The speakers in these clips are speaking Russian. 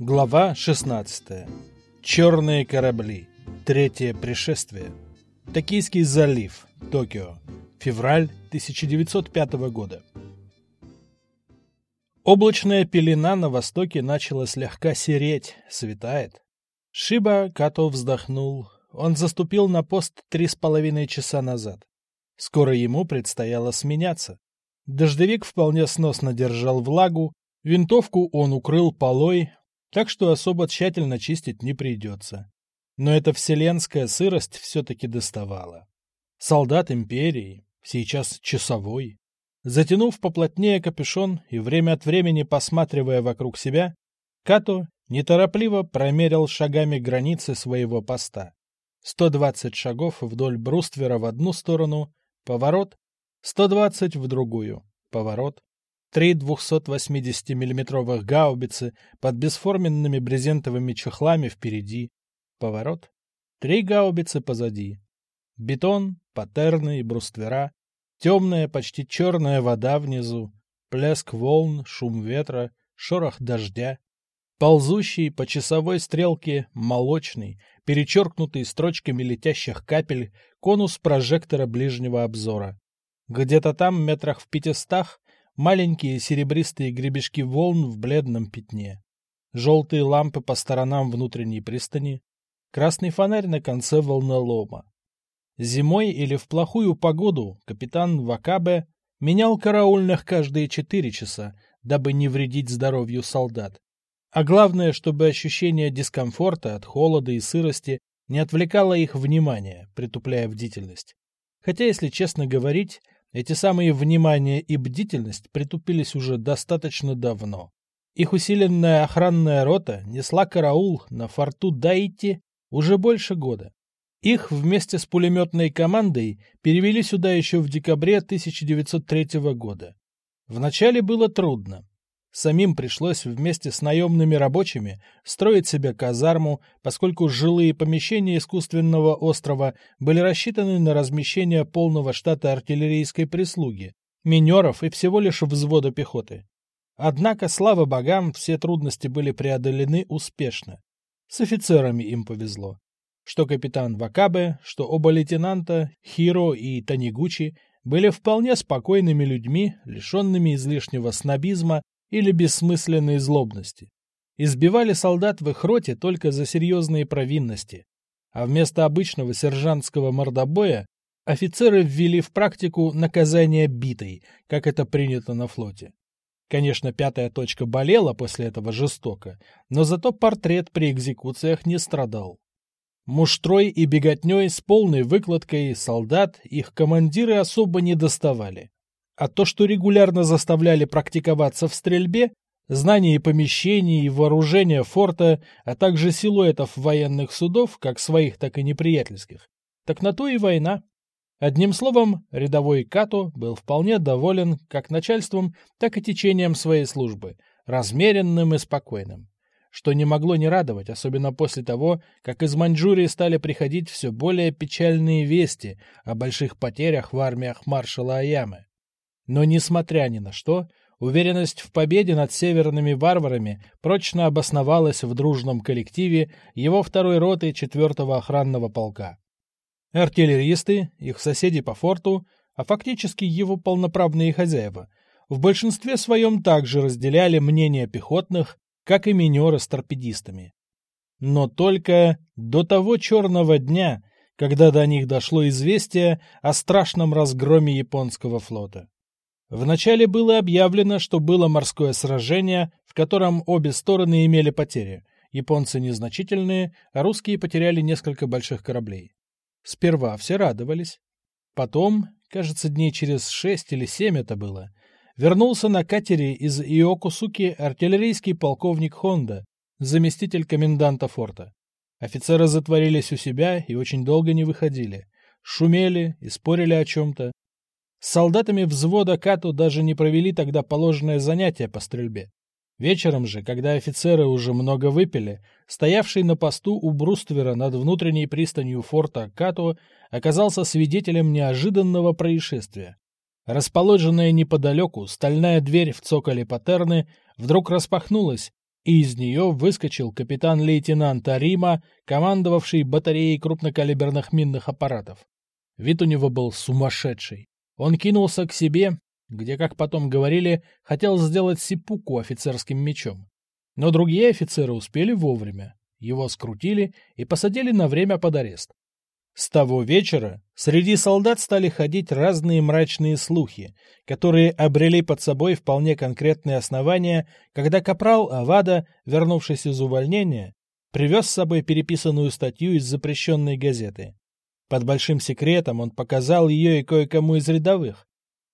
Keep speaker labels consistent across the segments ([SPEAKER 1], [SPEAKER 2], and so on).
[SPEAKER 1] Глава 16. Черные корабли. Третье пришествие. Токийский залив. Токио. Февраль 1905 года. Облачная пелена на востоке начала слегка сереть, светает. Шиба Като вздохнул. Он заступил на пост три с половиной часа назад. Скоро ему предстояло сменяться. Дождевик вполне сносно держал влагу, винтовку он укрыл полой, так что особо тщательно чистить не придется. Но эта вселенская сырость все-таки доставала. Солдат империи, сейчас часовой. Затянув поплотнее капюшон и время от времени посматривая вокруг себя, Като неторопливо промерил шагами границы своего поста. 120 шагов вдоль бруствера в одну сторону, поворот, 120 в другую, поворот. Три 280 миллиметровых гаубицы под бесформенными брезентовыми чехлами впереди, поворот. Три гаубицы позади. Бетон, паттерны и бруствера, темная, почти черная вода внизу, плеск волн, шум ветра, шорох дождя. Ползущий по часовой стрелке молочный, перечеркнутый строчками летящих капель, конус прожектора ближнего обзора. Где-то там, метрах в пятистах, маленькие серебристые гребешки волн в бледном пятне. Желтые лампы по сторонам внутренней пристани, красный фонарь на конце волнолома. Зимой или в плохую погоду капитан Вакабе менял караульных каждые четыре часа, дабы не вредить здоровью солдат. А главное, чтобы ощущение дискомфорта от холода и сырости не отвлекало их внимание, притупляя бдительность. Хотя, если честно говорить, эти самые внимание и бдительность притупились уже достаточно давно. Их усиленная охранная рота несла караул на форту Дайти уже больше года. Их вместе с пулеметной командой перевели сюда еще в декабре 1903 года. Вначале было трудно. Самим пришлось вместе с наемными рабочими строить себе казарму, поскольку жилые помещения искусственного острова были рассчитаны на размещение полного штата артиллерийской прислуги, минеров и всего лишь взвода пехоты. Однако, слава богам, все трудности были преодолены успешно. С офицерами им повезло. Что капитан Вакабе, что оба лейтенанта, Хиро и Танигучи, были вполне спокойными людьми, лишенными излишнего снобизма или бессмысленной злобности. Избивали солдат в их роте только за серьезные провинности, а вместо обычного сержантского мордобоя офицеры ввели в практику наказание битой, как это принято на флоте. Конечно, пятая точка болела после этого жестоко, но зато портрет при экзекуциях не страдал. Муштрой и беготней с полной выкладкой солдат их командиры особо не доставали. А то, что регулярно заставляли практиковаться в стрельбе, знание помещений и вооружения форта, а также силуэтов военных судов, как своих, так и неприятельских, так на то и война. Одним словом, рядовой Като был вполне доволен как начальством, так и течением своей службы, размеренным и спокойным. Что не могло не радовать, особенно после того, как из Маньчжурии стали приходить все более печальные вести о больших потерях в армиях маршала Аямы. Но, несмотря ни на что, уверенность в победе над северными варварами прочно обосновалась в дружном коллективе его второй роты четвертого охранного полка. Артиллеристы, их соседи по форту, а фактически его полноправные хозяева, в большинстве своем также разделяли мнение пехотных, как и минеры с торпедистами. Но только до того черного дня, когда до них дошло известие о страшном разгроме японского флота. Вначале было объявлено, что было морское сражение, в котором обе стороны имели потери. Японцы незначительные, а русские потеряли несколько больших кораблей. Сперва все радовались. Потом, кажется, дней через шесть или семь это было, вернулся на катере из Иокусуки артиллерийский полковник Хонда, заместитель коменданта форта. Офицеры затворились у себя и очень долго не выходили. Шумели и спорили о чем-то, с солдатами взвода Кату даже не провели тогда положенное занятие по стрельбе. Вечером же, когда офицеры уже много выпили, стоявший на посту у бруствера над внутренней пристанью форта Като оказался свидетелем неожиданного происшествия. Расположенная неподалеку стальная дверь в цоколе патерны вдруг распахнулась, и из нее выскочил капитан-лейтенант Арима, командовавший батареей крупнокалиберных минных аппаратов. Вид у него был сумасшедший. Он кинулся к себе, где, как потом говорили, хотел сделать сипуку офицерским мечом. Но другие офицеры успели вовремя. Его скрутили и посадили на время под арест. С того вечера среди солдат стали ходить разные мрачные слухи, которые обрели под собой вполне конкретные основания, когда капрал Авада, вернувшись из увольнения, привез с собой переписанную статью из запрещенной газеты. Под большим секретом он показал ее и кое-кому из рядовых.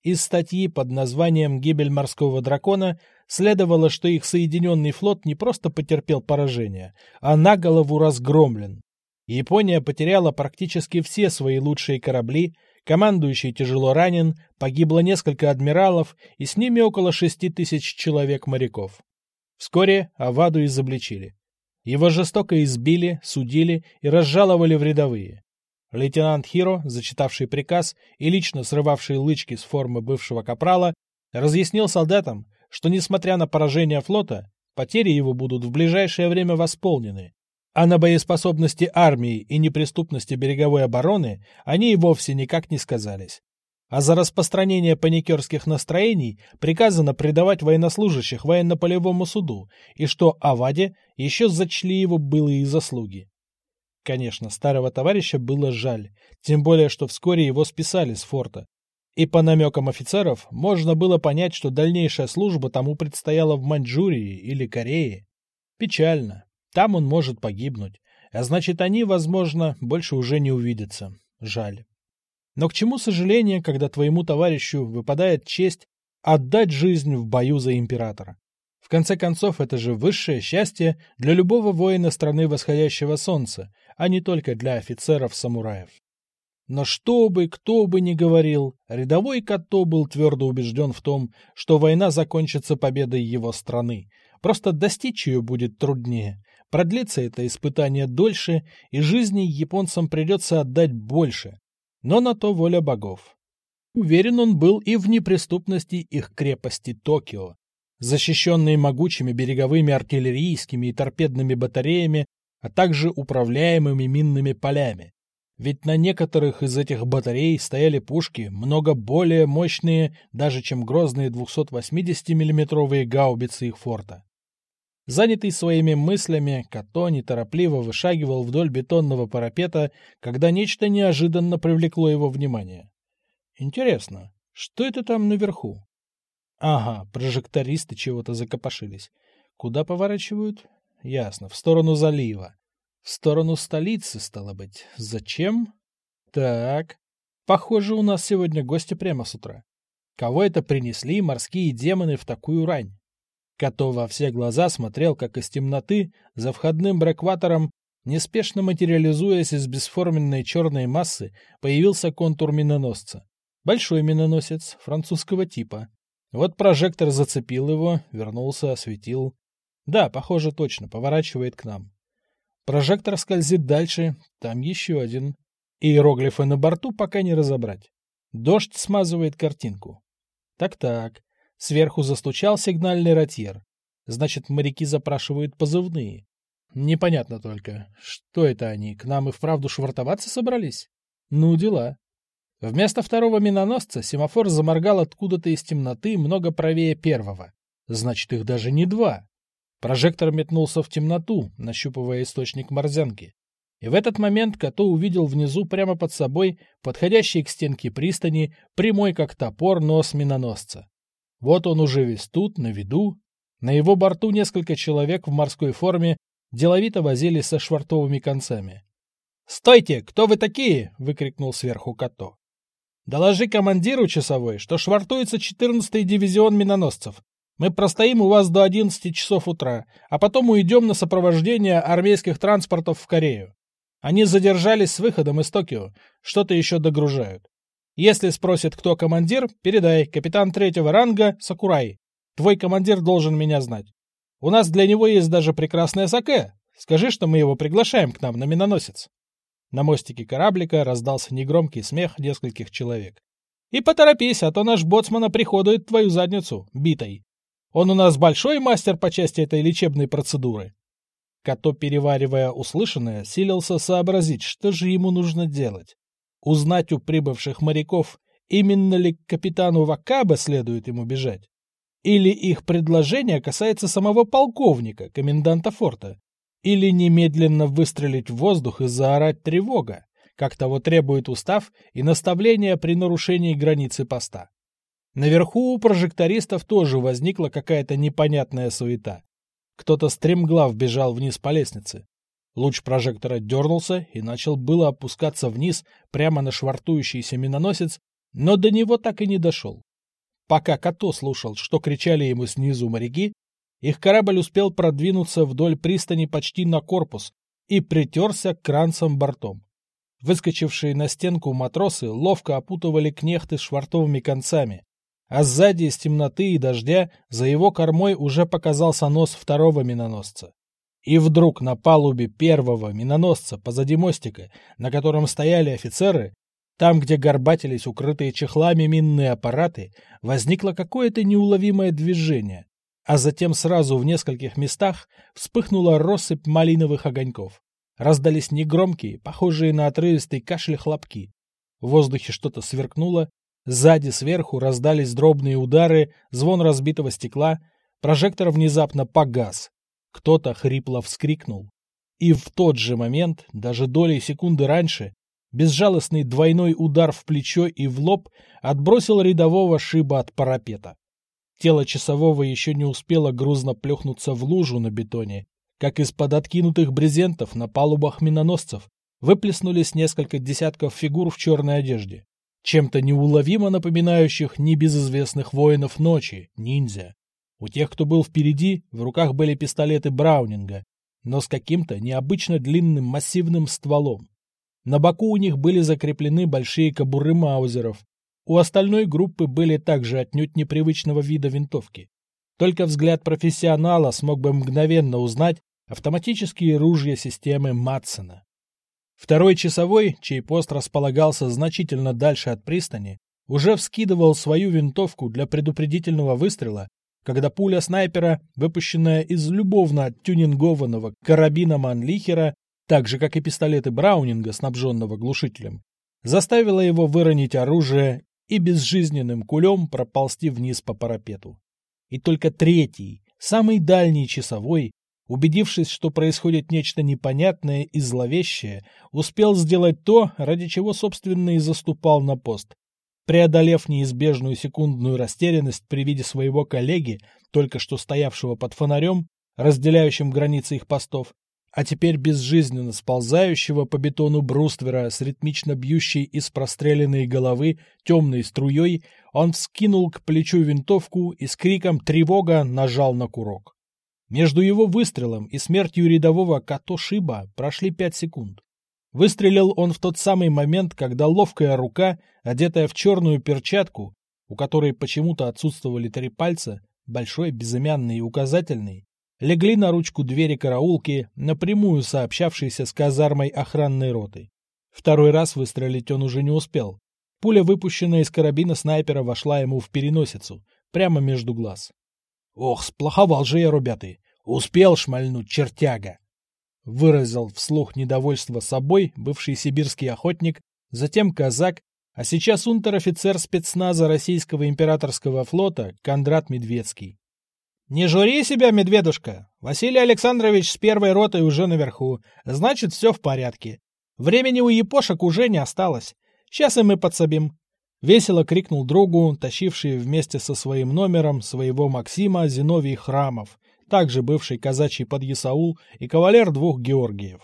[SPEAKER 1] Из статьи под названием «Гибель морского дракона» следовало, что их Соединенный флот не просто потерпел поражение, а на голову разгромлен. Япония потеряла практически все свои лучшие корабли, командующий тяжело ранен, погибло несколько адмиралов и с ними около шести тысяч человек-моряков. Вскоре Аваду изобличили. Его жестоко избили, судили и разжаловали в рядовые. Лейтенант Хиро, зачитавший приказ и лично срывавший лычки с формы бывшего капрала, разъяснил солдатам, что, несмотря на поражение флота, потери его будут в ближайшее время восполнены, а на боеспособности армии и неприступности береговой обороны они и вовсе никак не сказались. А за распространение паникерских настроений приказано предавать военнослужащих военно-полевому суду, и что Аваде еще зачли его былые заслуги. Конечно, старого товарища было жаль, тем более, что вскоре его списали с форта. И по намекам офицеров можно было понять, что дальнейшая служба тому предстояла в Маньчжурии или Корее. Печально. Там он может погибнуть. А значит, они, возможно, больше уже не увидятся. Жаль. Но к чему сожаление, когда твоему товарищу выпадает честь отдать жизнь в бою за императора? В конце концов, это же высшее счастье для любого воина страны восходящего солнца, а не только для офицеров-самураев. Но что бы, кто бы ни говорил, рядовой Като был твердо убежден в том, что война закончится победой его страны. Просто достичь ее будет труднее, Продлится это испытание дольше, и жизни японцам придется отдать больше. Но на то воля богов. Уверен он был и в неприступности их крепости Токио, защищенные могучими береговыми артиллерийскими и торпедными батареями, а также управляемыми минными полями. Ведь на некоторых из этих батарей стояли пушки, много более мощные даже, чем грозные 280 миллиметровые гаубицы их форта. Занятый своими мыслями, Като неторопливо вышагивал вдоль бетонного парапета, когда нечто неожиданно привлекло его внимание. Интересно, что это там наверху? Ага, прожектористы чего-то закопошились. Куда поворачивают? Ясно, в сторону залива. В сторону столицы, стало быть. Зачем? Так, похоже, у нас сегодня гости прямо с утра. Кого это принесли морские демоны в такую рань? Като во все глаза смотрел, как из темноты, за входным брекватором, неспешно материализуясь из бесформенной черной массы, появился контур миноносца. Большой миноносец, французского типа. Вот прожектор зацепил его, вернулся, осветил. Да, похоже, точно, поворачивает к нам. Прожектор скользит дальше, там еще один. Иероглифы на борту пока не разобрать. Дождь смазывает картинку. Так-так, Сверху застучал сигнальный ротьер. Значит, моряки запрашивают позывные. Непонятно только, что это они, к нам и вправду швартоваться собрались? Ну, дела. Вместо второго миноносца семафор заморгал откуда-то из темноты много правее первого. Значит, их даже не два. Прожектор метнулся в темноту, нащупывая источник морзянки. И в этот момент Като увидел внизу прямо под собой подходящий к стенке пристани, прямой как топор нос миноносца. Вот он уже весь тут, на виду. На его борту несколько человек в морской форме деловито возились со швартовыми концами. «Стойте! Кто вы такие?» — выкрикнул сверху Като. «Доложи командиру часовой, что швартуется 14-й дивизион миноносцев. Мы простоим у вас до 11 часов утра, а потом уйдем на сопровождение армейских транспортов в Корею. Они задержались с выходом из Токио, что-то еще догружают. Если спросит, кто командир, передай, капитан третьего ранга Сакурай. Твой командир должен меня знать. У нас для него есть даже прекрасное саке. Скажи, что мы его приглашаем к нам на миноносец. На мостике кораблика раздался негромкий смех нескольких человек. И поторопись, а то наш боцман оприходует твою задницу, битой. Он у нас большой мастер по части этой лечебной процедуры. Като, переваривая услышанное, силился сообразить, что же ему нужно делать. Узнать у прибывших моряков, именно ли к капитану Вакаба следует ему бежать. Или их предложение касается самого полковника, коменданта форта. Или немедленно выстрелить в воздух и заорать тревога, как того требует устав и наставление при нарушении границы поста. Наверху у прожектористов тоже возникла какая-то непонятная суета. Кто-то стремглав бежал вниз по лестнице. Луч прожектора дернулся и начал было опускаться вниз прямо на швартующийся миноносец, но до него так и не дошел. Пока Като слушал, что кричали ему снизу моряки, их корабль успел продвинуться вдоль пристани почти на корпус и притерся к кранцам бортом. Выскочившие на стенку матросы ловко опутывали кнехты швартовыми концами, а сзади из темноты и дождя за его кормой уже показался нос второго миноносца. И вдруг на палубе первого миноносца позади мостика, на котором стояли офицеры, там, где горбатились укрытые чехлами минные аппараты, возникло какое-то неуловимое движение, а затем сразу в нескольких местах вспыхнула россыпь малиновых огоньков. Раздались негромкие, похожие на отрывистый кашель хлопки. В воздухе что-то сверкнуло, Сзади сверху раздались дробные удары, звон разбитого стекла, прожектор внезапно погас. Кто-то хрипло вскрикнул. И в тот же момент, даже долей секунды раньше, безжалостный двойной удар в плечо и в лоб отбросил рядового шиба от парапета. Тело часового еще не успело грузно плюхнуться в лужу на бетоне, как из-под откинутых брезентов на палубах миноносцев выплеснулись несколько десятков фигур в черной одежде чем-то неуловимо напоминающих небезызвестных воинов ночи, ниндзя. У тех, кто был впереди, в руках были пистолеты Браунинга, но с каким-то необычно длинным массивным стволом. На боку у них были закреплены большие кобуры маузеров. У остальной группы были также отнюдь непривычного вида винтовки. Только взгляд профессионала смог бы мгновенно узнать автоматические ружья системы Матсона. Второй часовой, чей пост располагался значительно дальше от пристани, уже вскидывал свою винтовку для предупредительного выстрела, когда пуля снайпера, выпущенная из любовно оттюнингованного карабина Манлихера, так же, как и пистолеты Браунинга, снабженного глушителем, заставила его выронить оружие и безжизненным кулем проползти вниз по парапету. И только третий, самый дальний часовой, убедившись, что происходит нечто непонятное и зловещее, успел сделать то, ради чего, собственно, и заступал на пост. Преодолев неизбежную секундную растерянность при виде своего коллеги, только что стоявшего под фонарем, разделяющим границы их постов, а теперь безжизненно сползающего по бетону бруствера с ритмично бьющей из простреленной головы темной струей, он вскинул к плечу винтовку и с криком «Тревога!» нажал на курок. Между его выстрелом и смертью рядового Като Шиба прошли пять секунд. Выстрелил он в тот самый момент, когда ловкая рука, одетая в черную перчатку, у которой почему-то отсутствовали три пальца, большой, безымянный и указательный, легли на ручку двери караулки, напрямую сообщавшейся с казармой охранной роты. Второй раз выстрелить он уже не успел. Пуля, выпущенная из карабина снайпера, вошла ему в переносицу, прямо между глаз. Ох, сплоховал же я, ребята. Успел шмальнуть чертяга. Выразил вслух недовольство собой бывший сибирский охотник, затем казак, а сейчас унтер-офицер спецназа российского императорского флота Кондрат Медведский. «Не жури себя, медведушка! Василий Александрович с первой ротой уже наверху. Значит, все в порядке. Времени у епошек уже не осталось. Сейчас и мы подсобим. Весело крикнул другу, тащивший вместе со своим номером своего Максима Зиновий Храмов, также бывший казачий подъясаул и кавалер двух Георгиев.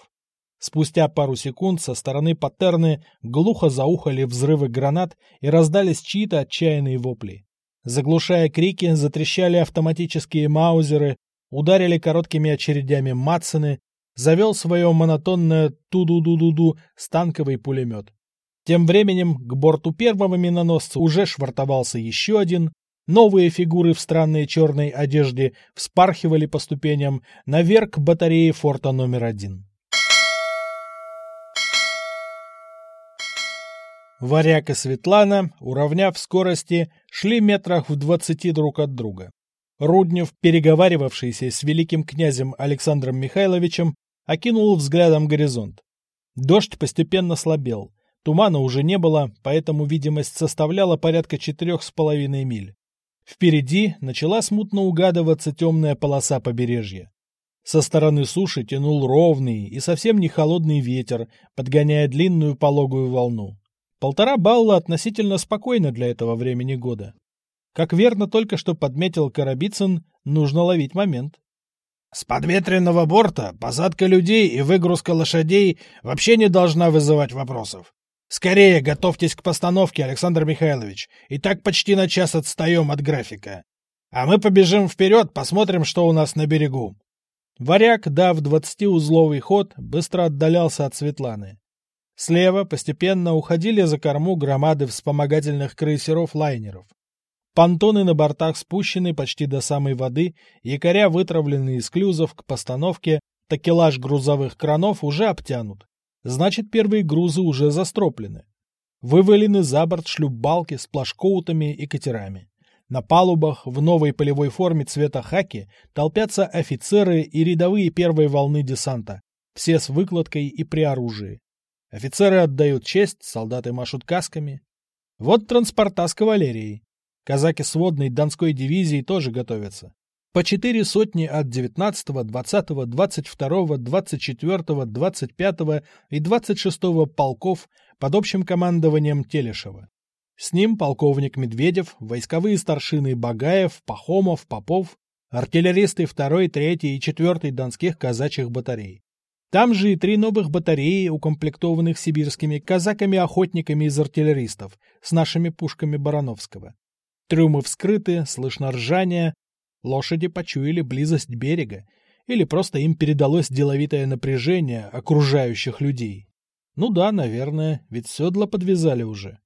[SPEAKER 1] Спустя пару секунд со стороны Патерны глухо заухали взрывы гранат и раздались чьи-то отчаянные вопли. Заглушая крики, затрещали автоматические маузеры, ударили короткими очередями Матсены, завел свое монотонное ту-ду-ду-ду-ду станковый пулемет. Тем временем к борту первого миноносца уже швартовался еще один. Новые фигуры в странной черной одежде вспархивали по ступеням наверх батареи форта номер один. Варяг и Светлана, уравняв скорости, шли метрах в двадцати друг от друга. Руднев, переговаривавшийся с великим князем Александром Михайловичем, окинул взглядом горизонт. Дождь постепенно слабел. Тумана уже не было, поэтому видимость составляла порядка четырех с половиной миль. Впереди начала смутно угадываться темная полоса побережья. Со стороны суши тянул ровный и совсем не холодный ветер, подгоняя длинную пологую волну. Полтора балла относительно спокойно для этого времени года. Как верно только что подметил Карабицын, нужно ловить момент.
[SPEAKER 2] С подветренного борта посадка людей и выгрузка лошадей вообще не должна вызывать вопросов. Скорее готовьтесь к постановке, Александр Михайлович. И так почти на час отстаем от графика. А мы побежим вперед, посмотрим, что у нас на берегу.
[SPEAKER 1] Варяг, дав двадцатиузловый ход, быстро отдалялся от Светланы. Слева постепенно уходили за корму громады вспомогательных крейсеров-лайнеров. Понтоны на бортах спущены почти до самой воды, якоря вытравлены из клюзов к постановке, такелаж грузовых кранов уже обтянут. Значит, первые грузы уже застроплены. Вывалены за борт шлюпбалки с плашкоутами и катерами. На палубах в новой полевой форме цвета хаки толпятся офицеры и рядовые первой волны десанта, все с выкладкой и при оружии. Офицеры отдают честь, солдаты машут касками. Вот транспорта с кавалерией. Казаки сводной Донской дивизии тоже готовятся. По четыре сотни от 19, 20, 22, 24, 25 и 26 полков под общим командованием Телешева. С ним полковник Медведев, войсковые старшины Багаев, Пахомов, Попов, артиллеристы 2, 3 и 4 донских казачьих батарей. Там же и три новых батареи, укомплектованных сибирскими казаками-охотниками из артиллеристов, с нашими пушками Барановского. Трюмы вскрыты, слышно ржание, Лошади почуяли близость берега, или просто им передалось деловитое напряжение окружающих людей. Ну да, наверное, ведь седла подвязали уже.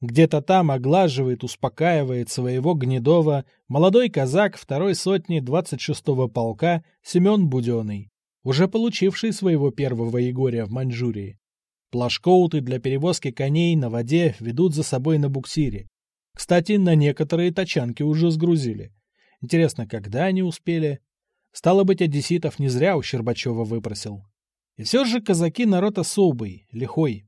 [SPEAKER 1] Где-то там оглаживает, успокаивает своего гнедова молодой казак второй сотни 26-го полка Семен Буденный, уже получивший своего первого Егоря в Маньчжурии. Плашкоуты для перевозки коней на воде ведут за собой на буксире. Кстати, на некоторые тачанки уже сгрузили. Интересно, когда они успели? Стало быть, одесситов не зря у Щербачева выпросил. И все же казаки народ особый, лихой.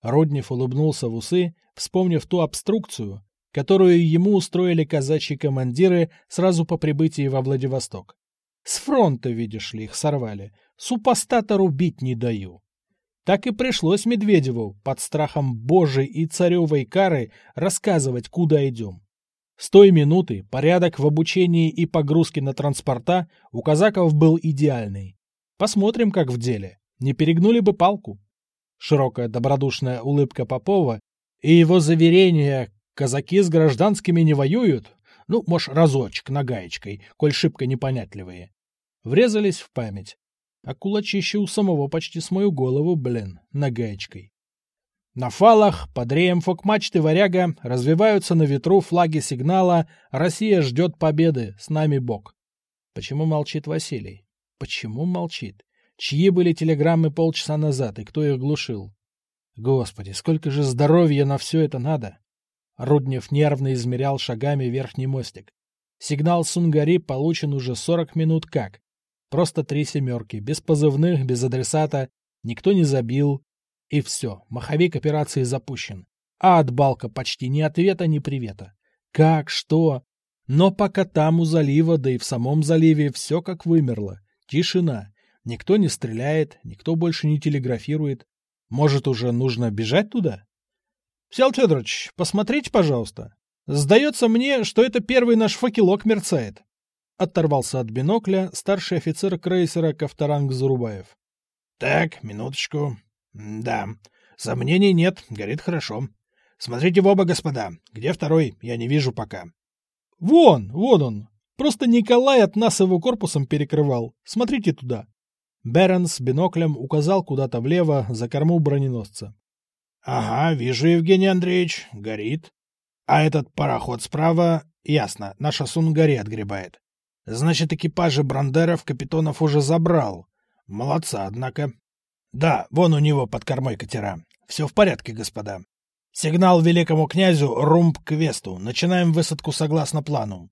[SPEAKER 1] Роднев улыбнулся в усы, вспомнив ту обструкцию, которую ему устроили казачьи командиры сразу по прибытии во Владивосток. С фронта, видишь ли, их сорвали. Супостата рубить не даю. Так и пришлось Медведеву под страхом Божией и царевой кары рассказывать, куда идем. С той минуты порядок в обучении и погрузке на транспорта у казаков был идеальный. Посмотрим, как в деле. Не перегнули бы палку. Широкая добродушная улыбка Попова и его заверение «казаки с гражданскими не воюют», ну, может, разочек нагаечкой, коль шибко непонятливые, врезались в память. А кулачище у самого почти с мою голову, блин, нагаечкой. На фалах под реем фок-мачты «Варяга» развиваются на ветру флаги сигнала «Россия ждет победы, с нами Бог». Почему молчит Василий? Почему молчит? Чьи были телеграммы полчаса назад, и кто их глушил? Господи, сколько же здоровья на все это надо! Руднев нервно измерял шагами верхний мостик. Сигнал Сунгари получен уже сорок минут как. Просто три семерки, без позывных, без адресата, никто не забил, и все, маховик операции запущен. А от Балка почти ни ответа, ни привета. Как, что? Но пока там у залива, да и в самом заливе все как вымерло. Тишина. Никто не стреляет, никто больше не телеграфирует. Может, уже нужно бежать туда? Сел Федорович, посмотрите, пожалуйста. Сдается мне, что это первый наш факелок мерцает. Оторвался от бинокля старший офицер крейсера Ковторанг Зарубаев.
[SPEAKER 2] Так, минуточку. Да, сомнений нет, горит хорошо. Смотрите в оба, господа. Где второй? Я не вижу пока.
[SPEAKER 1] Вон, вон он. Просто Николай от нас его корпусом перекрывал. Смотрите туда. Берн с биноклем указал куда-то влево, за корму броненосца.
[SPEAKER 2] Ага, вижу, Евгений Андреевич, горит. А этот пароход справа, ясно, наша Сунгари отгребает. Значит, экипажи Брандеров капитонов уже забрал. Молодца, однако. Да, вон у него под кормой катера. Все в порядке, господа. Сигнал великому князю румб к весту. Начинаем высадку согласно плану.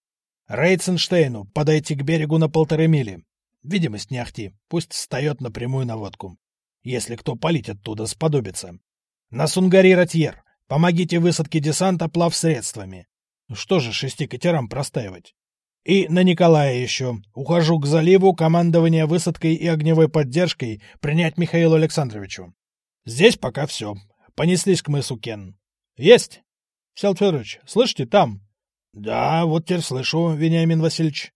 [SPEAKER 2] Рейценштейну подойти к берегу на полторы мили. Видимость не ахти, пусть встает на водку. Если кто палить оттуда сподобится. На Сунгари Ратьер. Помогите высадке десанта плавсредствами. Что же шести катерам простаивать? И на Николая еще. Ухожу к заливу, командование высадкой и огневой поддержкой принять Михаилу Александровичу. Здесь пока все. Понеслись к мысу Кен. Есть! Сел Федорович, слышите, там? Да, вот теперь слышу, Вениамин Васильевич.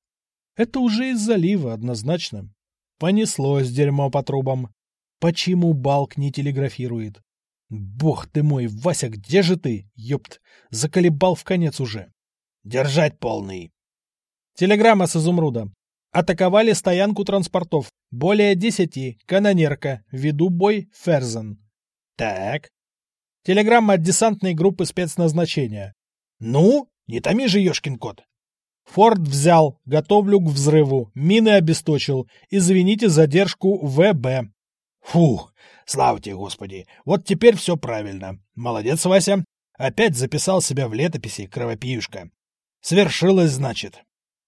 [SPEAKER 1] Это уже из залива, однозначно. Понеслось дерьмо по трубам. Почему Балк не телеграфирует? Бог ты мой, Вася, где же ты? Ёпт, заколебал в конец уже.
[SPEAKER 2] Держать полный.
[SPEAKER 1] Телеграмма с изумруда. Атаковали стоянку транспортов. Более десяти. Канонерка. Веду бой. Ферзен.
[SPEAKER 2] Так.
[SPEAKER 1] Телеграмма от десантной группы спецназначения.
[SPEAKER 2] Ну, не томи же, ёшкин кот.
[SPEAKER 1] Форд взял. Готовлю к взрыву. Мины обесточил. Извините задержку ВБ.
[SPEAKER 2] Фух, слава тебе, Господи. Вот теперь все правильно. Молодец, Вася. Опять записал себя в летописи, кровопиюшка. Свершилось, значит.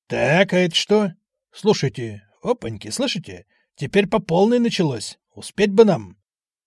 [SPEAKER 2] Так, а это что? Слушайте, опаньки, слышите? Теперь по полной началось. Успеть бы нам.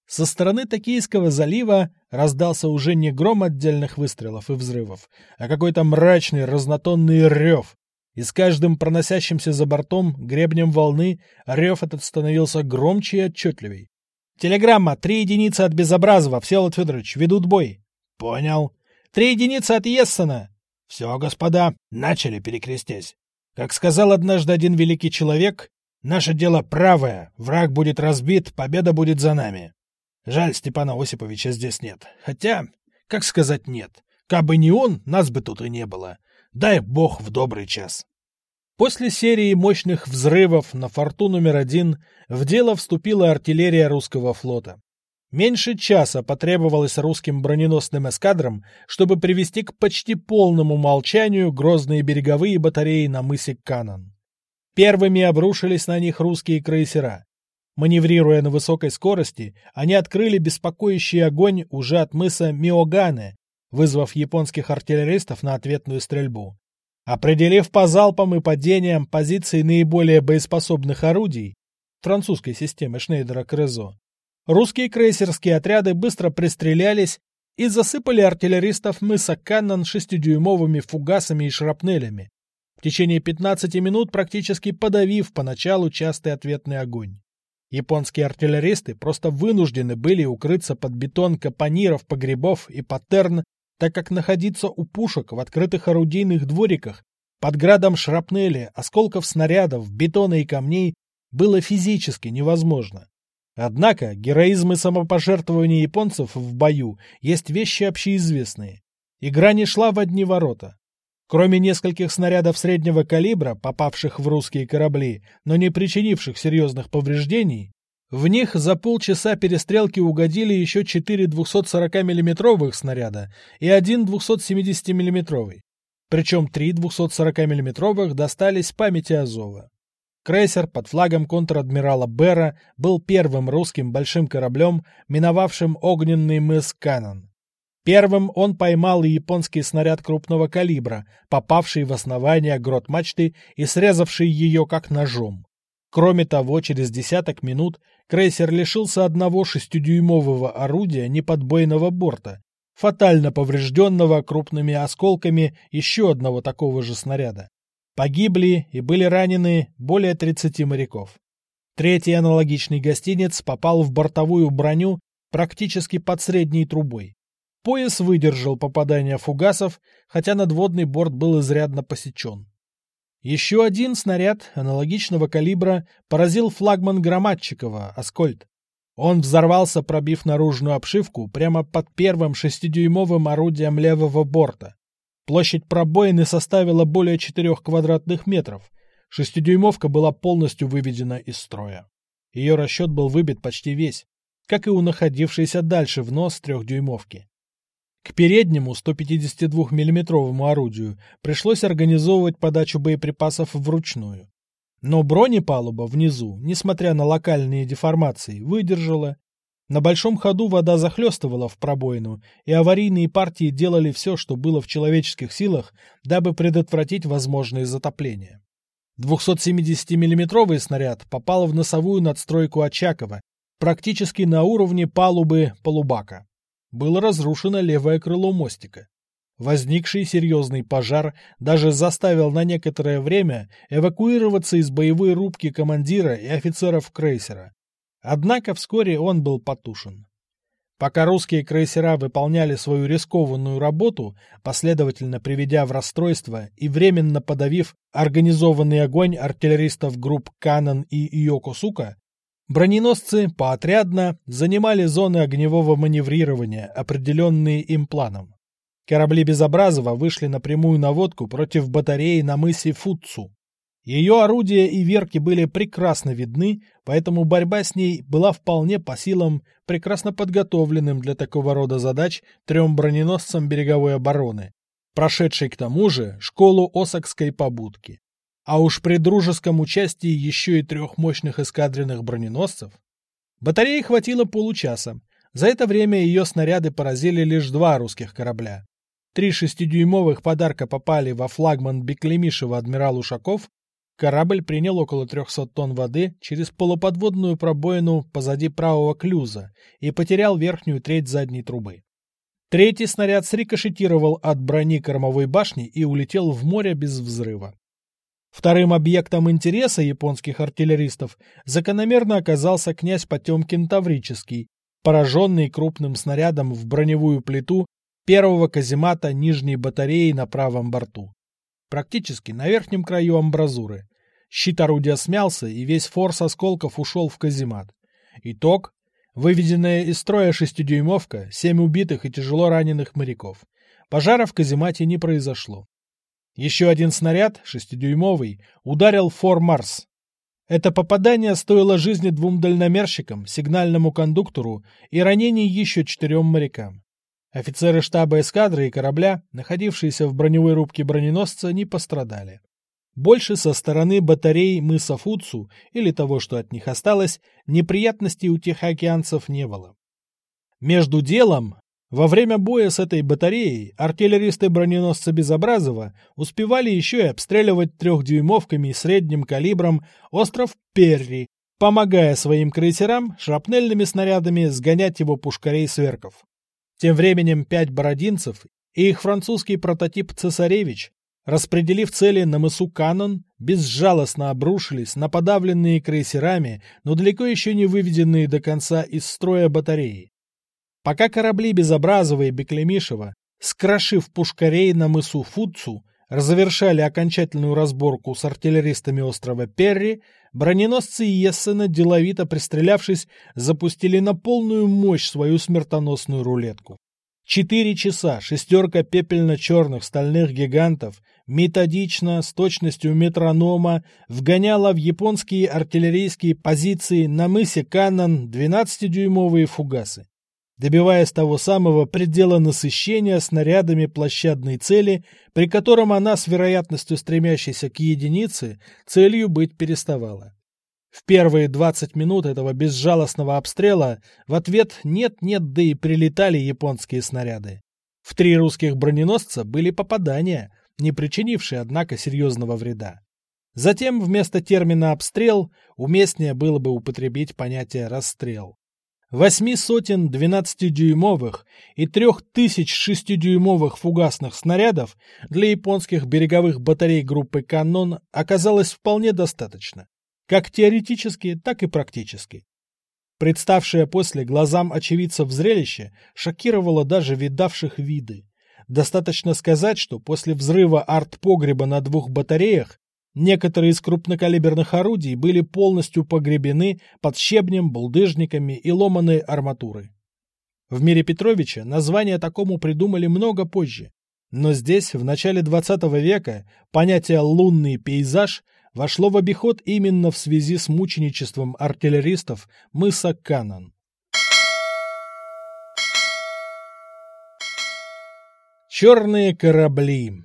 [SPEAKER 1] Со стороны Токийского залива раздался уже не гром отдельных выстрелов и взрывов, а какой-то мрачный разнотонный рев. И с каждым проносящимся за бортом гребнем волны рев этот становился громче и отчетливей. «Телеграмма! Три единицы от Безобразова, Всеволод Федорович, ведут бой!»
[SPEAKER 2] «Понял.
[SPEAKER 1] Три единицы от Ессена!»
[SPEAKER 2] «Все, господа, начали перекрестясь. Как сказал однажды один великий человек, наше дело правое, враг будет разбит, победа будет за нами. Жаль, Степана Осиповича здесь нет. Хотя, как сказать нет? Кабы не он, нас бы тут и не было. Дай бог в добрый час.
[SPEAKER 1] После серии мощных взрывов на форту номер один в дело вступила артиллерия русского флота. Меньше часа потребовалось русским броненосным эскадрам, чтобы привести к почти полному молчанию грозные береговые батареи на мысе Канан. Первыми обрушились на них русские крейсера. Маневрируя на высокой скорости, они открыли беспокоящий огонь уже от мыса Миогане, вызвав японских артиллеристов на ответную стрельбу. Определив по залпам и падениям позиции наиболее боеспособных орудий французской системы Шнейдера-Крезо, русские крейсерские отряды быстро пристрелялись и засыпали артиллеристов мыса Каннон шестидюймовыми фугасами и шрапнелями, в течение 15 минут практически подавив поначалу частый ответный огонь. Японские артиллеристы просто вынуждены были укрыться под бетон капониров, погребов и паттерн, так как находиться у пушек в открытых орудийных двориках под градом шрапнели, осколков снарядов, бетона и камней было физически невозможно. Однако героизм и самопожертвование японцев в бою есть вещи общеизвестные. Игра не шла в одни ворота. Кроме нескольких снарядов среднего калибра, попавших в русские корабли, но не причинивших серьезных повреждений, в них за полчаса перестрелки угодили еще четыре 240 миллиметровых снаряда и один 270 миллиметровый Причем три 240 миллиметровых достались памяти Азова. Крейсер под флагом контр-адмирала Бера был первым русским большим кораблем, миновавшим огненный мыс Канан. Первым он поймал японский снаряд крупного калибра, попавший в основание грот мачты и срезавший ее как ножом. Кроме того, через десяток минут крейсер лишился одного шестидюймового орудия неподбойного борта, фатально поврежденного крупными осколками еще одного такого же снаряда. Погибли и были ранены более 30 моряков. Третий аналогичный гостинец попал в бортовую броню практически под средней трубой. Пояс выдержал попадание фугасов, хотя надводный борт был изрядно посечен. Еще один снаряд аналогичного калибра поразил флагман Громадчикова, Аскольд. Он взорвался, пробив наружную обшивку прямо под первым шестидюймовым орудием левого борта. Площадь пробоины составила более четырех квадратных метров. Шестидюймовка была полностью выведена из строя. Ее расчет был выбит почти весь, как и у находившейся дальше в нос трехдюймовки. К переднему 152 миллиметровому орудию пришлось организовывать подачу боеприпасов вручную. Но бронепалуба внизу, несмотря на локальные деформации, выдержала. На большом ходу вода захлестывала в пробоину, и аварийные партии делали все, что было в человеческих силах, дабы предотвратить возможные затопления. 270 миллиметровый снаряд попал в носовую надстройку Очакова, практически на уровне палубы полубака. Было разрушено левое крыло мостика. Возникший серьезный пожар даже заставил на некоторое время эвакуироваться из боевой рубки командира и офицеров крейсера. Однако вскоре он был потушен. Пока русские крейсера выполняли свою рискованную работу, последовательно приведя в расстройство и временно подавив организованный огонь артиллеристов групп Канон и Йокосука, броненосцы поотрядно занимали зоны огневого маневрирования, определенные им планом. Корабли Безобразова вышли на прямую наводку против батареи на мысе Футсу. Ее орудия и верки были прекрасно видны, поэтому борьба с ней была вполне по силам прекрасно подготовленным для такого рода задач трем броненосцам береговой обороны, прошедшей к тому же школу Осакской побудки. А уж при дружеском участии еще и трех мощных эскадренных броненосцев. Батареи хватило получаса. За это время ее снаряды поразили лишь два русских корабля. Три шестидюймовых подарка попали во флагман Беклемишева адмирал Ушаков Корабль принял около 300 тонн воды через полуподводную пробоину позади правого клюза и потерял верхнюю треть задней трубы. Третий снаряд срикошетировал от брони кормовой башни и улетел в море без взрыва. Вторым объектом интереса японских артиллеристов закономерно оказался князь Потемкин Таврический, пораженный крупным снарядом в броневую плиту первого каземата нижней батареи на правом борту. Практически на верхнем краю амбразуры. Щит орудия смялся, и весь форс осколков ушел в каземат. Итог. Выведенная из строя шестидюймовка, семь убитых и тяжело раненых моряков. Пожара в каземате не произошло. Еще один снаряд, шестидюймовый, ударил фор Марс. Это попадание стоило жизни двум дальномерщикам, сигнальному кондуктору и ранений еще четырем морякам. Офицеры штаба эскадры и корабля, находившиеся в броневой рубке броненосца, не пострадали. Больше со стороны батарей мыса Фуцу или того, что от них осталось, неприятностей у тихоокеанцев не было. Между делом, во время боя с этой батареей артиллеристы броненосца Безобразова успевали еще и обстреливать трехдюймовками и средним калибром остров Перри, помогая своим крейсерам шрапнельными снарядами сгонять его пушкарей-сверков. Тем временем пять бородинцев и их французский прототип «Цесаревич» Распределив цели на мысу Канон, безжалостно обрушились на подавленные крейсерами, но далеко еще не выведенные до конца из строя батареи. Пока корабли Безобразова и Беклемишева, скрошив пушкарей на мысу Фудцу, разовершали окончательную разборку с артиллеристами острова Перри, броненосцы Ессена, деловито пристрелявшись, запустили на полную мощь свою смертоносную рулетку. Четыре часа шестерка пепельно-черных стальных гигантов методично, с точностью метронома, вгоняла в японские артиллерийские позиции на мысе Каннон 12-дюймовые фугасы, добиваясь того самого предела насыщения снарядами площадной цели, при котором она с вероятностью стремящейся к единице целью быть переставала. В первые 20 минут этого безжалостного обстрела в ответ нет-нет, да и прилетали японские снаряды. В три русских броненосца были попадания, не причинившие, однако, серьезного вреда. Затем вместо термина «обстрел» уместнее было бы употребить понятие «расстрел». Восьми сотен 12-дюймовых и трех тысяч шестидюймовых фугасных снарядов для японских береговых батарей группы «Канон» оказалось вполне достаточно как теоретически, так и практически. Представшее после глазам очевидцев зрелище шокировало даже видавших виды. Достаточно сказать, что после взрыва арт-погреба на двух батареях некоторые из крупнокалиберных орудий были полностью погребены под щебнем, булдыжниками и ломаной арматурой. В мире Петровича название такому придумали много позже, но здесь, в начале 20 века, понятие «лунный пейзаж» вошло в обиход именно в связи с мученичеством артиллеристов мыса Канан. Черные корабли.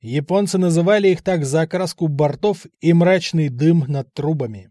[SPEAKER 1] Японцы называли их так за окраску бортов и мрачный дым над трубами.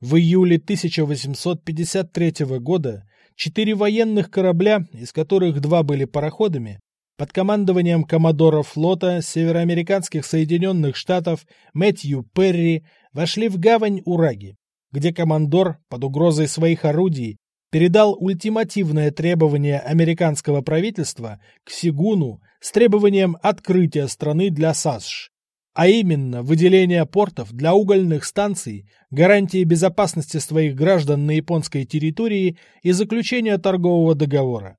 [SPEAKER 1] В июле 1853 года четыре военных корабля, из которых два были пароходами, под командованием коммодора флота североамериканских Соединенных Штатов Мэтью Перри вошли в гавань Ураги, где командор под угрозой своих орудий передал ультимативное требование американского правительства к Сигуну с требованием открытия страны для САСШ, а именно выделение портов для угольных станций, гарантии безопасности своих граждан на японской территории и заключения торгового договора.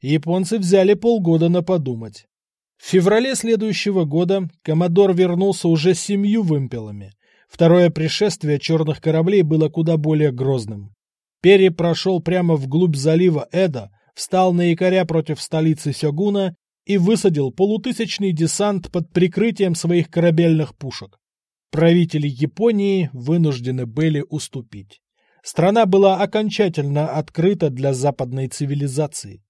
[SPEAKER 1] Японцы взяли полгода на подумать. В феврале следующего года Комодор вернулся уже с семью вымпелами. Второе пришествие черных кораблей было куда более грозным. Перри прошел прямо вглубь залива Эда, встал на якоря против столицы Сёгуна и высадил полутысячный десант под прикрытием своих корабельных пушек. Правители Японии вынуждены были уступить. Страна была окончательно открыта для западной цивилизации.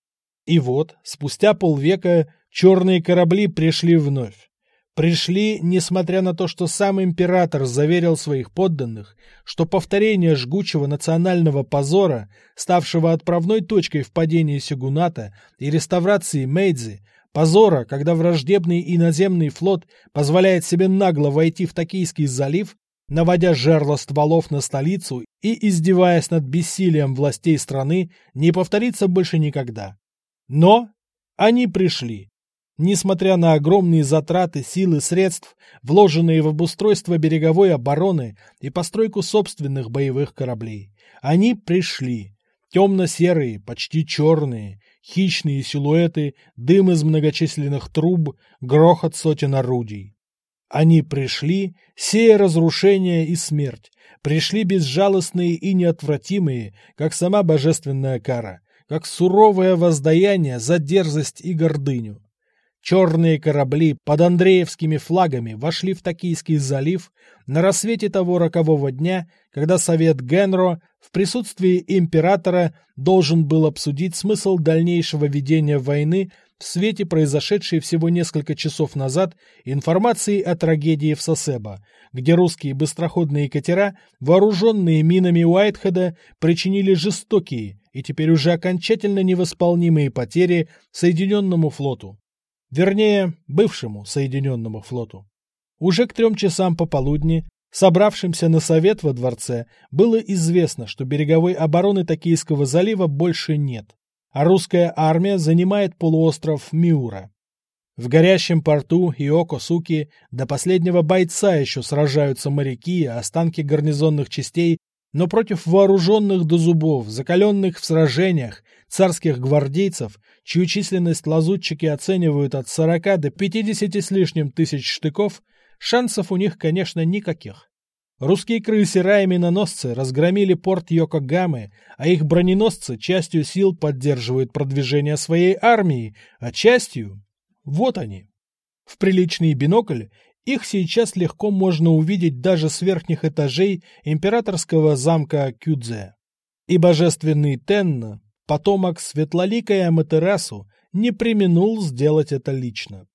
[SPEAKER 1] И вот, спустя полвека, черные корабли пришли вновь. Пришли, несмотря на то, что сам император заверил своих подданных, что повторение жгучего национального позора, ставшего отправной точкой в падении Сигуната и реставрации Мэйдзи, позора, когда враждебный иноземный флот позволяет себе нагло войти в Токийский залив, наводя жерло стволов на столицу и издеваясь над бессилием властей страны, не повторится больше никогда. Но они пришли Несмотря на огромные затраты сил и средств, вложенные в обустройство береговой обороны и постройку собственных боевых кораблей, они пришли. Темно-серые, почти черные, хищные силуэты, дым из многочисленных труб, грохот сотен орудий. Они пришли, сея разрушение и смерть, пришли безжалостные и неотвратимые, как сама божественная кара, как суровое воздаяние за дерзость и гордыню. Черные корабли под Андреевскими флагами вошли в Токийский залив на рассвете того рокового дня, когда Совет Генро в присутствии императора должен был обсудить смысл дальнейшего ведения войны в свете произошедшей всего несколько часов назад информации о трагедии в Сосебо, где русские быстроходные катера, вооруженные минами Уайтхеда, причинили жестокие и теперь уже окончательно невосполнимые потери Соединенному флоту вернее, бывшему Соединенному флоту. Уже к трем часам пополудни собравшимся на совет во дворце было известно, что береговой обороны Токийского залива больше нет, а русская армия занимает полуостров Миура. В горящем порту Иоко-Суки до последнего бойца еще сражаются моряки, останки гарнизонных частей но против вооруженных до зубов, закаленных в сражениях, царских гвардейцев, чью численность лазутчики оценивают от 40 до 50 с лишним тысяч штыков, шансов у них, конечно, никаких. Русские крейсера и миноносцы разгромили порт Йокогамы, а их броненосцы частью сил поддерживают продвижение своей армии, а частью... Вот они. В приличный бинокль их сейчас легко можно увидеть даже с верхних этажей императорского замка Кюдзе. И божественный Тенна, потомок светлоликой Аматерасу, не применул сделать это лично.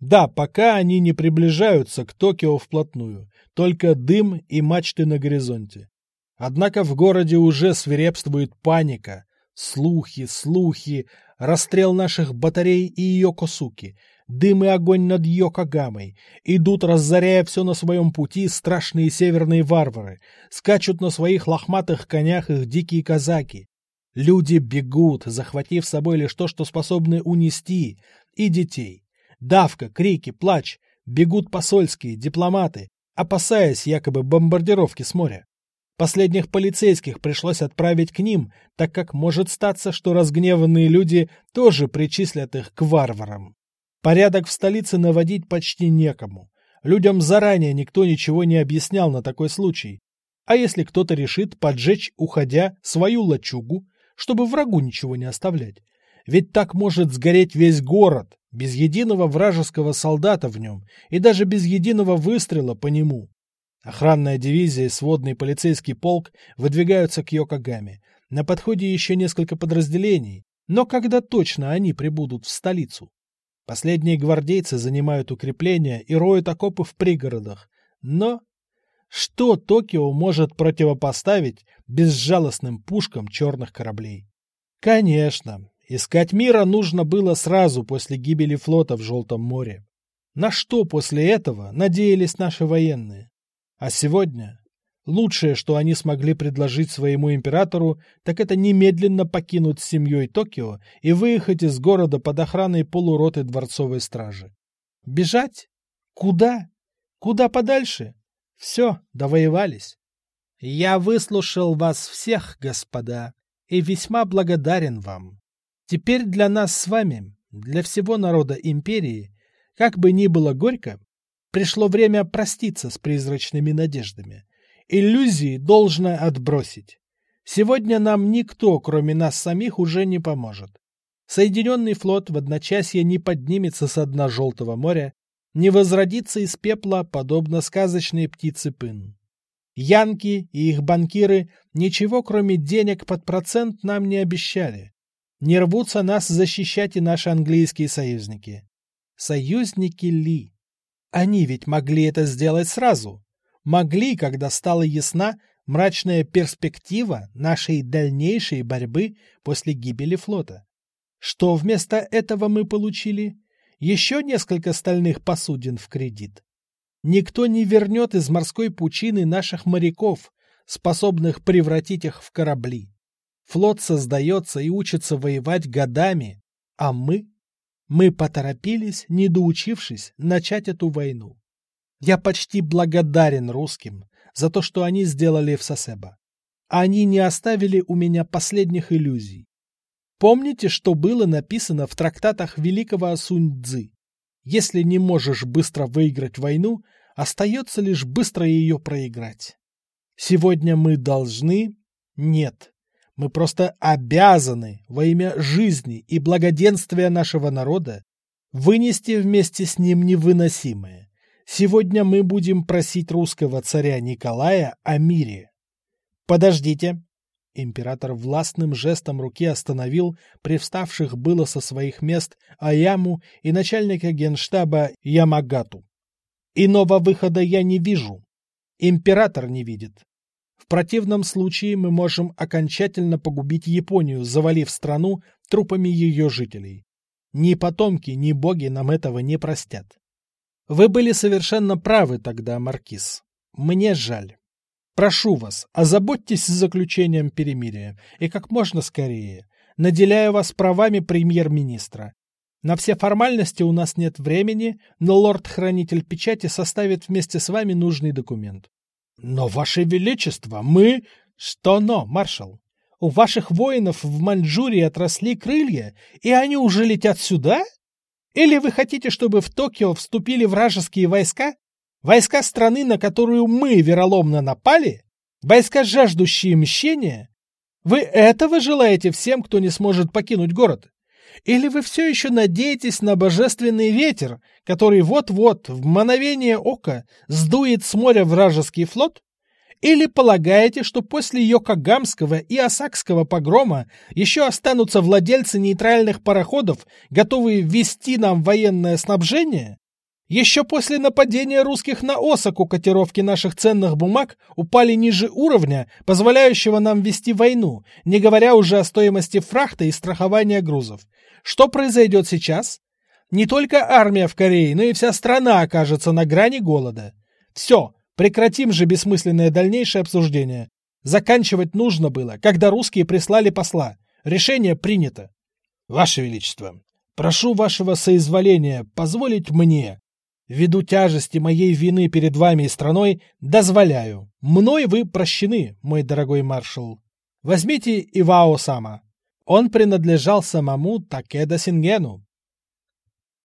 [SPEAKER 1] Да, пока они не приближаются к Токио вплотную, только дым и мачты на горизонте. Однако в городе уже свирепствует паника. Слухи, слухи, расстрел наших батарей и ее косуки, дым и огонь над Йокогамой. Идут, разоряя все на своем пути, страшные северные варвары. Скачут на своих лохматых конях их дикие казаки. Люди бегут, захватив с собой лишь то, что способны унести, и детей. Давка, крики, плач. Бегут посольские, дипломаты, опасаясь якобы бомбардировки с моря. Последних полицейских пришлось отправить к ним, так как может статься, что разгневанные люди тоже причислят их к варварам. Порядок в столице наводить почти некому. Людям заранее никто ничего не объяснял на такой случай. А если кто-то решит поджечь, уходя, свою лачугу, чтобы врагу ничего не оставлять? Ведь так может сгореть весь город, без единого вражеского солдата в нем и даже без единого выстрела по нему. Охранная дивизия и сводный полицейский полк выдвигаются к Йокогаме. На подходе еще несколько подразделений, но когда точно они прибудут в столицу? Последние гвардейцы занимают укрепления и роют окопы в пригородах. Но что Токио может противопоставить безжалостным пушкам черных кораблей? Конечно, искать мира нужно было сразу после гибели флота в Желтом море. На что после этого надеялись наши военные? А сегодня лучшее, что они смогли предложить своему императору, так это немедленно покинуть с семьей Токио и выехать из города под охраной полуроты дворцовой стражи. Бежать? Куда? Куда подальше? Все, довоевались. Я выслушал вас всех, господа, и весьма благодарен вам. Теперь для нас с вами, для всего народа империи, как бы ни было горько, пришло время проститься с призрачными надеждами. Иллюзии должно отбросить. Сегодня нам никто, кроме нас самих, уже не поможет. Соединенный флот в одночасье не поднимется с дна Желтого моря, не возродится из пепла, подобно сказочной птице Пын. Янки и их банкиры ничего, кроме денег под процент, нам не обещали. Не рвутся нас защищать и наши английские союзники. Союзники ли? Они ведь могли это сделать сразу. Могли, когда стала ясна мрачная перспектива нашей дальнейшей борьбы после гибели флота. Что вместо этого мы получили? Еще несколько стальных посудин в кредит. Никто не вернет из морской пучины наших моряков, способных превратить их в корабли. Флот создается и учится воевать годами, а мы? Мы поторопились, не доучившись, начать эту войну. Я почти благодарен русским за то, что они сделали в Сосебо. Они не оставили у меня последних иллюзий. Помните, что было написано в трактатах великого Сунь-Дзы? Если не можешь быстро выиграть войну, остается лишь быстро ее проиграть. Сегодня мы должны... Нет. Мы просто обязаны во имя жизни и благоденствия нашего народа вынести вместе с ним невыносимое. Сегодня мы будем просить русского царя Николая о мире. Подождите, Император властным жестом руки остановил привставших было со своих мест Аяму и начальника генштаба Ямагату. Иного выхода я не вижу. Император не видит. Противном случае мы можем окончательно погубить Японию, завалив страну трупами ее жителей. Ни потомки, ни боги нам этого не простят. Вы были совершенно правы тогда, Маркиз. Мне жаль. Прошу вас, озаботьтесь заключением перемирия, и как можно скорее. Наделяю вас правами премьер-министра. На все формальности у нас нет времени, но лорд-хранитель печати составит вместе с вами нужный документ. Но, ваше величество, мы... Что но, маршал? У ваших воинов в Маньчжурии отросли крылья, и они уже летят сюда? Или вы хотите, чтобы в Токио вступили вражеские войска? Войска страны, на которую мы вероломно напали? Войска, жаждущие мщения? Вы этого желаете всем, кто не сможет покинуть город? Или вы все еще надеетесь на божественный ветер, который вот-вот, в мгновение ока, сдует с моря вражеский флот? Или полагаете, что после Йокогамского и Осакского погрома еще останутся владельцы нейтральных пароходов, готовые ввести нам военное снабжение? Еще после нападения русских на Осаку котировки наших ценных бумаг упали ниже уровня, позволяющего нам вести войну, не говоря уже о стоимости фрахта и страхования грузов. Что произойдет сейчас? Не только армия в Корее, но и вся страна окажется на грани голода. Все, прекратим же бессмысленное дальнейшее обсуждение. Заканчивать нужно было, когда русские прислали посла. Решение принято. Ваше Величество, прошу вашего соизволения позволить мне, Ввиду тяжести моей вины перед вами и страной, дозволяю. Мной вы прощены, мой дорогой маршал. Возьмите Ивао Сама. Он принадлежал самому Такеда Сингену.